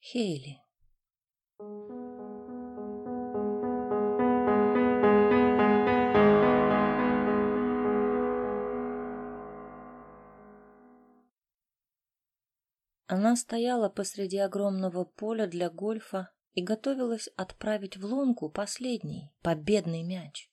Хейли. Она стояла посреди огромного поля для гольфа и готовилась отправить в лунку последний победный мяч.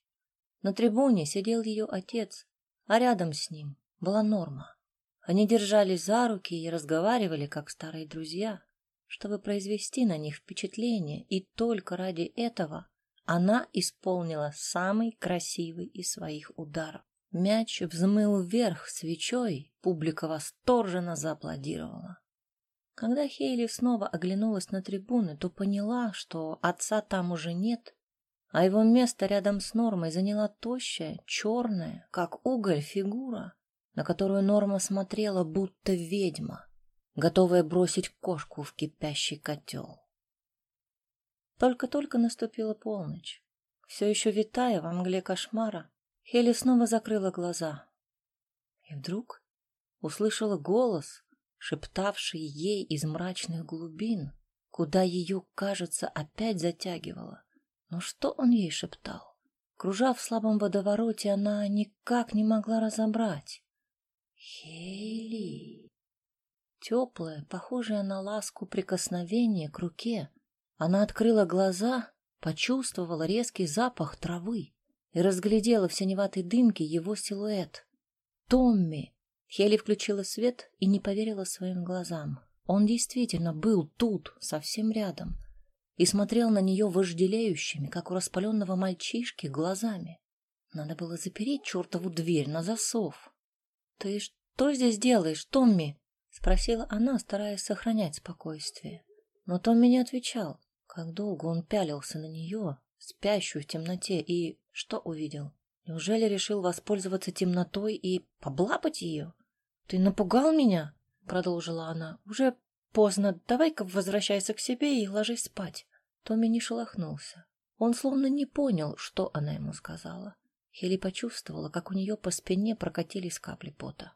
На трибуне сидел ее отец, а рядом с ним была Норма. Они держались за руки и разговаривали, как старые друзья, чтобы произвести на них впечатление, и только ради этого она исполнила самый красивый из своих ударов. Мяч взмыл вверх свечой, публика восторженно зааплодировала. Когда Хейли снова оглянулась на трибуны, то поняла, что отца там уже нет, а его место рядом с Нормой заняла тощая, черная, как уголь, фигура, на которую Норма смотрела, будто ведьма, готовая бросить кошку в кипящий котел. Только-только наступила полночь. Все еще витая во мгле кошмара, Хейли снова закрыла глаза. И вдруг услышала голос, шептавший ей из мрачных глубин, куда ее, кажется, опять затягивало. Но что он ей шептал? Кружа в слабом водовороте, она никак не могла разобрать. Хейли. Теплое, похожее на ласку прикосновение к руке. Она открыла глаза, почувствовала резкий запах травы и разглядела в синеватой дымке его силуэт. Томми, Хелли включила свет и не поверила своим глазам. Он действительно был тут, совсем рядом, и смотрел на нее вожделеющими, как у распаленного мальчишки, глазами. Надо было запереть чертову дверь на засов. — Ты что здесь делаешь, Томми? — спросила она, стараясь сохранять спокойствие. Но Томми не отвечал. Как долго он пялился на нее, спящую в темноте, и что увидел? Неужели решил воспользоваться темнотой и поблапать ее? Ты напугал меня, продолжила она. Уже поздно. Давай-ка возвращайся к себе и ложись спать. Томми не шелохнулся. Он словно не понял, что она ему сказала. Хели почувствовала, как у нее по спине прокатились капли пота.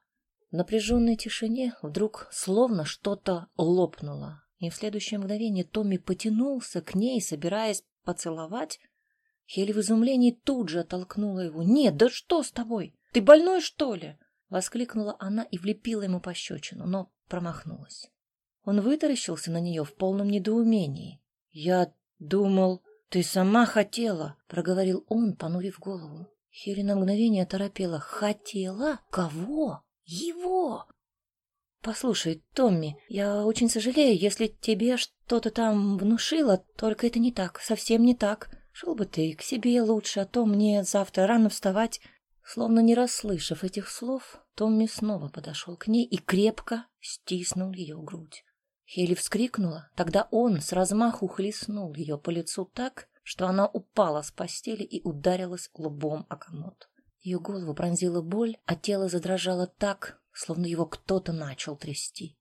В напряженной тишине вдруг словно что-то лопнуло, и в следующее мгновение Томми потянулся к ней, собираясь поцеловать. Хели в изумлении тут же оттолкнула его. «Нет, да что с тобой? Ты больной, что ли?» Воскликнула она и влепила ему пощечину, но промахнулась. Он вытаращился на нее в полном недоумении. «Я думал, ты сама хотела», — проговорил он, понурив голову. Хири на мгновение торопела. «Хотела? Кого? Его!» «Послушай, Томми, я очень сожалею, если тебе что-то там внушило, только это не так, совсем не так. Шел бы ты к себе лучше, а то мне завтра рано вставать». Словно не расслышав этих слов, Томми снова подошел к ней и крепко стиснул ее грудь. Хели вскрикнула, тогда он с размаху хлестнул ее по лицу так, что она упала с постели и ударилась лбом о комод. Ее голову пронзила боль, а тело задрожало так, словно его кто-то начал трясти.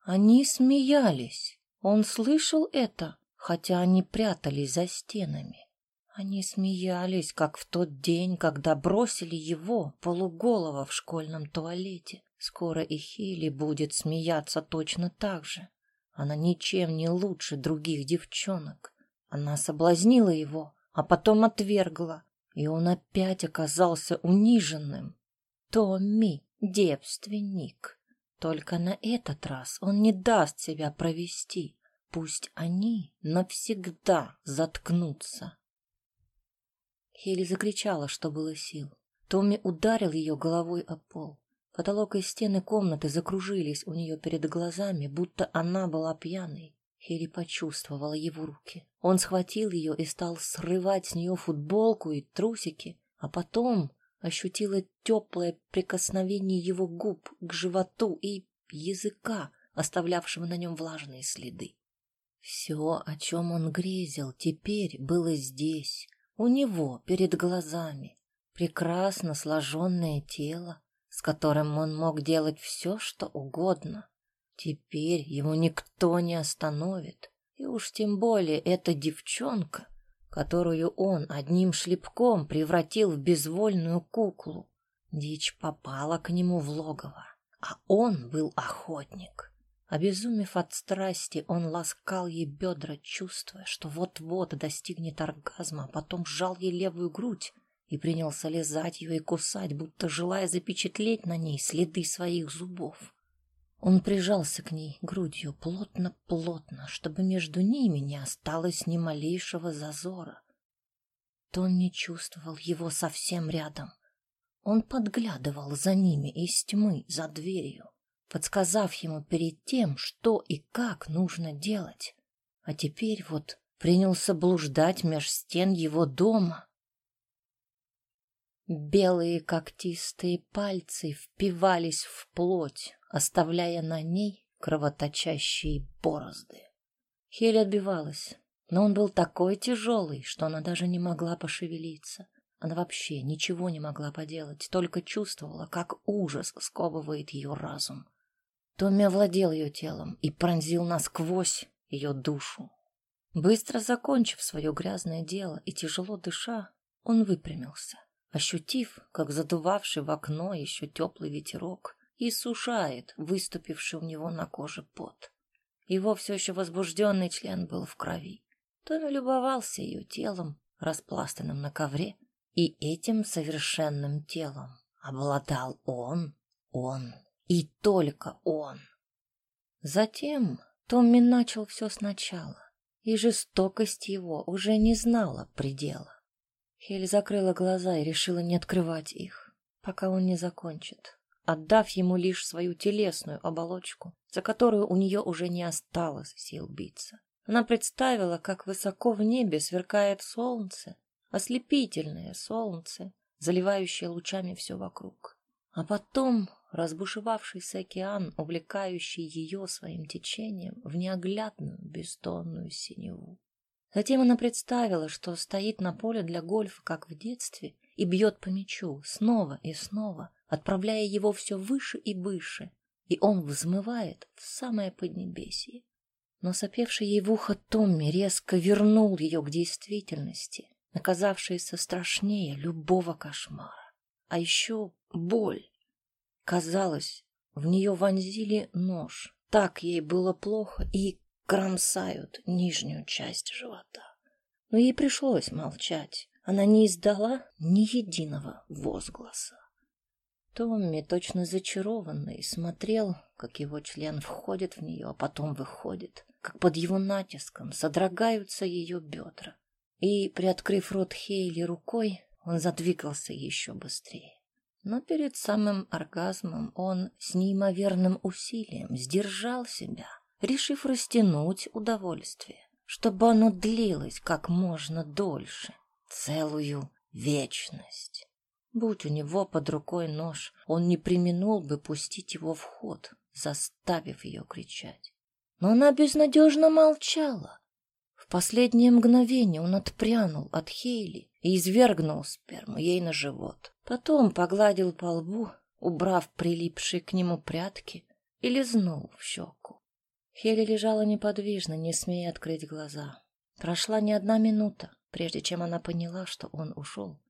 Они смеялись. Он слышал это, хотя они прятались за стенами. Они смеялись, как в тот день, когда бросили его, полуголого, в школьном туалете. Скоро и Хилли будет смеяться точно так же. Она ничем не лучше других девчонок. Она соблазнила его, а потом отвергла, и он опять оказался униженным. Томми — девственник. Только на этот раз он не даст себя провести. Пусть они навсегда заткнутся. Хели закричала, что было сил. Томми ударил ее головой о пол. Потолок и стены комнаты закружились у нее перед глазами, будто она была пьяной. Хели почувствовала его руки. Он схватил ее и стал срывать с нее футболку и трусики, а потом ощутила теплое прикосновение его губ к животу и языка, оставлявшего на нем влажные следы. Все, о чем он грезил, теперь было здесь, у него перед глазами прекрасно сложенное тело, с которым он мог делать все, что угодно. Теперь его никто не остановит, и уж тем более эта девчонка, которую он одним шлепком превратил в безвольную куклу. Дичь попала к нему в логово, а он был охотник. Обезумев от страсти, он ласкал ей бедра, чувствуя, что вот-вот достигнет оргазма, а потом сжал ей левую грудь и принялся лизать ее и кусать, будто желая запечатлеть на ней следы своих зубов. Он прижался к ней грудью плотно-плотно, чтобы между ними не осталось ни малейшего зазора. Томми чувствовал его совсем рядом. Он подглядывал за ними из тьмы, за дверью подсказав ему перед тем, что и как нужно делать. А теперь вот принялся блуждать меж стен его дома. Белые когтистые пальцы впивались в плоть, оставляя на ней кровоточащие борозды. Хель отбивалась, но он был такой тяжелый, что она даже не могла пошевелиться. Она вообще ничего не могла поделать, только чувствовала, как ужас сковывает ее разум. Томми овладел ее телом и пронзил насквозь ее душу. Быстро закончив свое грязное дело и тяжело дыша, он выпрямился, ощутив, как задувавший в окно еще теплый ветерок и сушает выступивший у него на коже пот. Его все еще возбужденный член был в крови. Томми любовался ее телом, распластанным на ковре, и этим совершенным телом обладал он, он и только он. Затем Томми начал все сначала, и жестокость его уже не знала предела. Хель закрыла глаза и решила не открывать их, пока он не закончит, отдав ему лишь свою телесную оболочку, за которую у нее уже не осталось сил биться. Она представила, как высоко в небе сверкает солнце, ослепительное солнце, заливающее лучами все вокруг. А потом разбушевавшийся океан, увлекающий ее своим течением в неоглядную бездонную синеву. Затем она представила, что стоит на поле для гольфа, как в детстве, и бьет по мячу снова и снова, отправляя его все выше и выше, и он взмывает в самое поднебесье. Но сопевший ей в ухо Томми резко вернул ее к действительности, оказавшейся страшнее любого кошмара. А еще боль, Казалось, в нее вонзили нож. Так ей было плохо и кромсают нижнюю часть живота. Но ей пришлось молчать. Она не издала ни единого возгласа. Томми, точно зачарованный, смотрел, как его член входит в нее, а потом выходит, как под его натиском содрогаются ее бедра. И, приоткрыв рот Хейли рукой, он задвигался еще быстрее. Но перед самым оргазмом он с неимоверным усилием сдержал себя, решив растянуть удовольствие, чтобы оно длилось как можно дольше, целую вечность. Будь у него под рукой нож, он не применул бы пустить его в ход, заставив ее кричать. Но она безнадежно молчала. В последнее мгновение он отпрянул от Хейли и извергнул сперму ей на живот. Потом погладил по лбу, убрав прилипшие к нему прятки, и лизнул в щеку. Хели лежала неподвижно, не смея открыть глаза. Прошла не одна минута, прежде чем она поняла, что он ушел.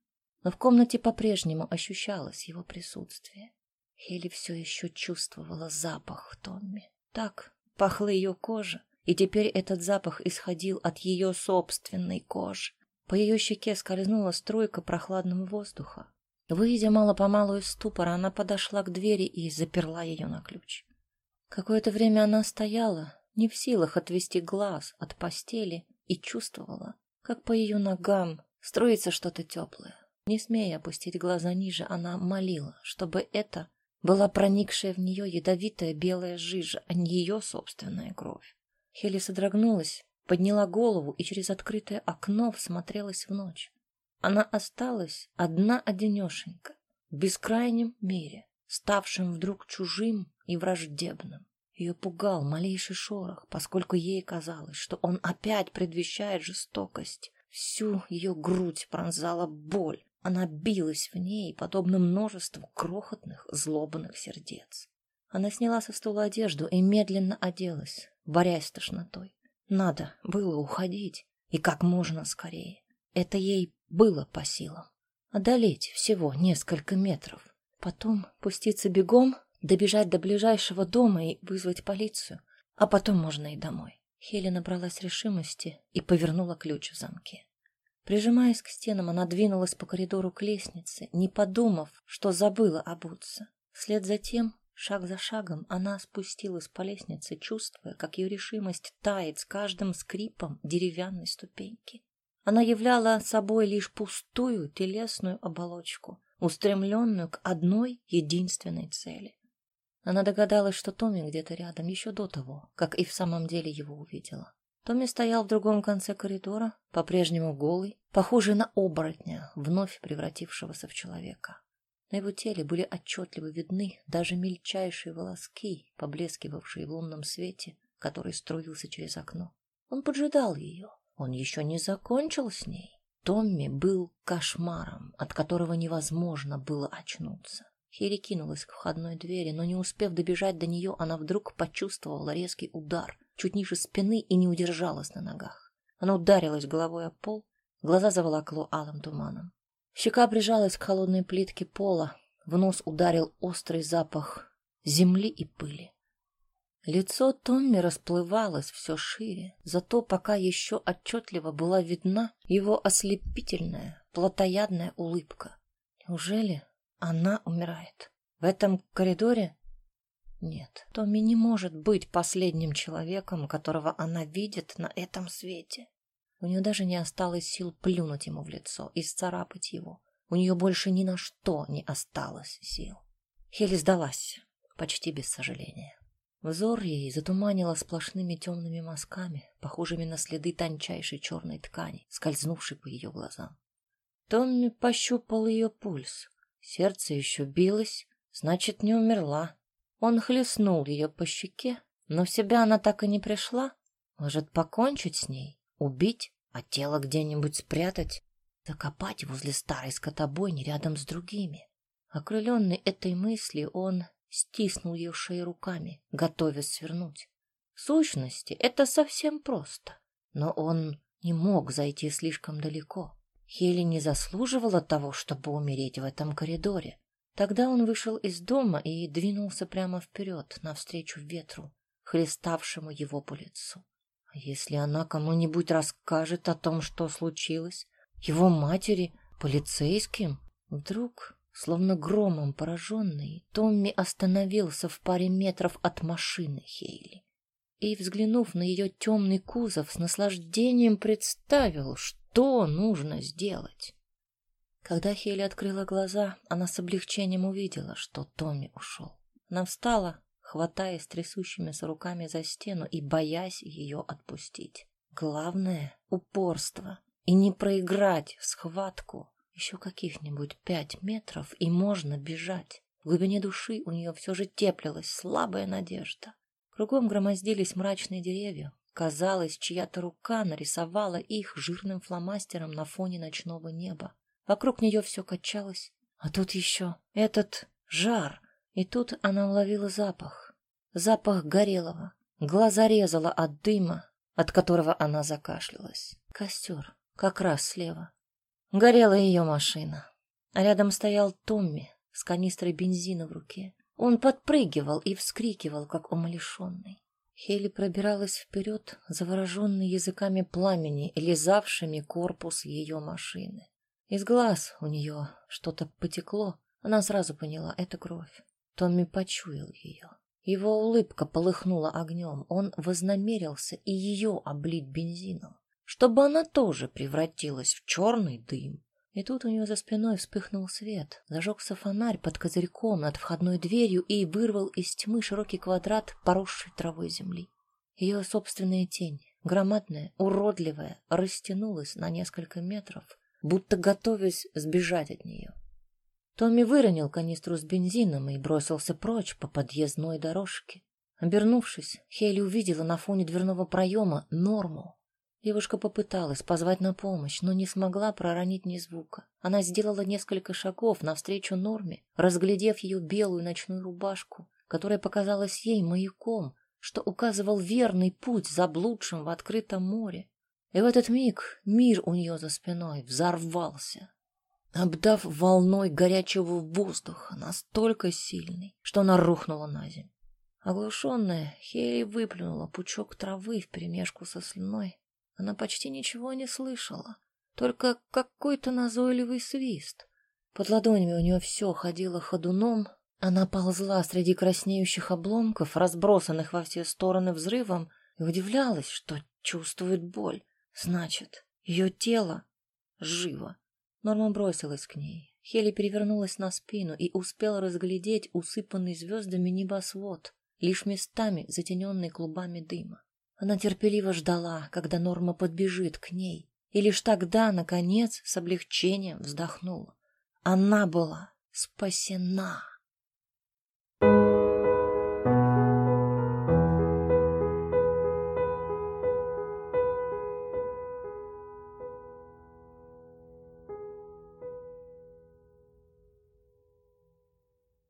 Но в комнате по-прежнему ощущалось его присутствие. Хели все еще чувствовала запах Томми. Так пахла ее кожа, и теперь этот запах исходил от ее собственной кожи. По ее щеке скользнула струйка прохладного воздуха. Выйдя мало-помалу из ступора, она подошла к двери и заперла ее на ключ. Какое-то время она стояла, не в силах отвести глаз от постели, и чувствовала, как по ее ногам струится что-то теплое. Не смея опустить глаза ниже, она молила, чтобы это была проникшая в нее ядовитая белая жижа, а не ее собственная кровь. Хелли содрогнулась, подняла голову и через открытое окно всмотрелась в ночь. Она осталась одна-одинешенька в бескрайнем мире, ставшем вдруг чужим и враждебным. Ее пугал малейший шорох, поскольку ей казалось, что он опять предвещает жестокость. Всю ее грудь пронзала боль. Она билась в ней, подобно множеству крохотных злобных сердец. Она сняла со стула одежду и медленно оделась, борясь с тошнотой. Надо было уходить, и как можно скорее. Это ей было по силам. Одолеть всего несколько метров. Потом пуститься бегом, добежать до ближайшего дома и вызвать полицию. а потом можно и домой. Хели набралась решимости и повернула ключ в замке. Прижимаясь к стенам, она двинулась по коридору к лестнице, не подумав, что забыла обуться. Вслед за тем, шаг за шагом, она спустилась по лестнице, чувствуя, как ее решимость тает с каждым скрипом деревянной ступеньки. Она являла собой лишь пустую телесную оболочку, устремленную к одной единственной цели. Она догадалась, что Томми где-то рядом еще до того, как и в самом деле его увидела. Томми стоял в другом конце коридора, по-прежнему голый, похожий на оборотня, вновь превратившегося в человека. На его теле были отчетливо видны даже мельчайшие волоски, поблескивавшие в лунном свете, который струился через окно. Он поджидал ее. Он еще не закончил с ней. Томми был кошмаром, от которого невозможно было очнуться. Хири кинулась к входной двери, но не успев добежать до нее, она вдруг почувствовала резкий удар, чуть ниже спины и не удержалась на ногах. Она ударилась головой о пол, глаза заволокло алым туманом. Щека прижалась к холодной плитке пола, в нос ударил острый запах земли и пыли. Лицо Томми расплывалось все шире, зато пока еще отчетливо была видна его ослепительная, плотоядная улыбка. Неужели она умирает? В этом коридоре нет, Томми не может быть последним человеком, которого она видит на этом свете. У нее даже не осталось сил плюнуть ему в лицо и сцарапать его. У нее больше ни на что не осталось сил. Хели сдалась, почти без сожаления. Взор ей затуманило сплошными темными мазками, похожими на следы тончайшей черной ткани, скользнувшей по ее глазам. Томми пощупал ее пульс. Сердце еще билось, значит, не умерла. Он хлестнул ее по щеке, но в себя она так и не пришла. Может, покончить с ней, убить, а тело где-нибудь спрятать, закопать возле старой скотобойни рядом с другими. Окрыленный этой мыслью, он стиснул ее шею руками, готовясь свернуть. В сущности, это совсем просто, но он не мог зайти слишком далеко. Хели не заслуживала того, чтобы умереть в этом коридоре. Тогда он вышел из дома и двинулся прямо вперед, навстречу ветру, хлеставшему его по лицу. А если она кому-нибудь расскажет о том, что случилось, его матери, полицейским, вдруг, словно громом пораженный, Томми остановился в паре метров от машины Хейли и, взглянув на ее темный кузов, с наслаждением представил, что нужно сделать. Когда Хели открыла глаза, она с облегчением увидела, что Томми ушел. Она встала, хватаясь трясущимися руками за стену и боясь ее отпустить. Главное — упорство и не проиграть схватку. Еще каких-нибудь пять метров, и можно бежать. В глубине души у нее все же теплилась слабая надежда. Кругом громоздились мрачные деревья. Казалось, чья-то рука нарисовала их жирным фломастером на фоне ночного неба. Вокруг нее все качалось. А тут еще этот жар. И тут она уловила запах. Запах горелого. Глаза резала от дыма, от которого она закашлялась. Костер. Как раз слева. Горела ее машина. А рядом стоял Томми с канистрой бензина в руке. Он подпрыгивал и вскрикивал, как умалишенный. Хели пробиралась вперед, завороженной языками пламени, лизавшими корпус ее машины. Из глаз у нее что-то потекло. Она сразу поняла — это кровь. Томми почуял ее. Его улыбка полыхнула огнем. Он вознамерился и ее облить бензином, чтобы она тоже превратилась в черный дым. И тут у нее за спиной вспыхнул свет. Зажегся фонарь под козырьком над входной дверью и вырвал из тьмы широкий квадрат поросшей травой земли. Ее собственная тень, громадная, уродливая, растянулась на несколько метров — будто готовясь сбежать от нее. Томми выронил канистру с бензином и бросился прочь по подъездной дорожке. Обернувшись, Хейли увидела на фоне дверного проема Норму. Девушка попыталась позвать на помощь, но не смогла проронить ни звука. Она сделала несколько шагов навстречу Норме, разглядев ее белую ночную рубашку, которая показалась ей маяком, что указывал верный путь заблудшим в открытом море. И в этот миг мир у нее за спиной взорвался, обдав волной горячего воздуха, настолько сильный, что она рухнула на землю. Оглушенная, Хейли выплюнула пучок травы вперемешку со слюной. Она почти ничего не слышала, только какой-то назойливый свист. Под ладонями у нее все ходило ходуном, она ползла среди краснеющих обломков, разбросанных во все стороны взрывом, и удивлялась, что чувствует боль. Значит, ее тело живо. Норма бросилась к ней. Хели перевернулась на спину и успела разглядеть усыпанный звездами небосвод, лишь местами затененный клубами дыма. Она терпеливо ждала, когда Норма подбежит к ней, и лишь тогда, наконец, с облегчением вздохнула. Она была спасена.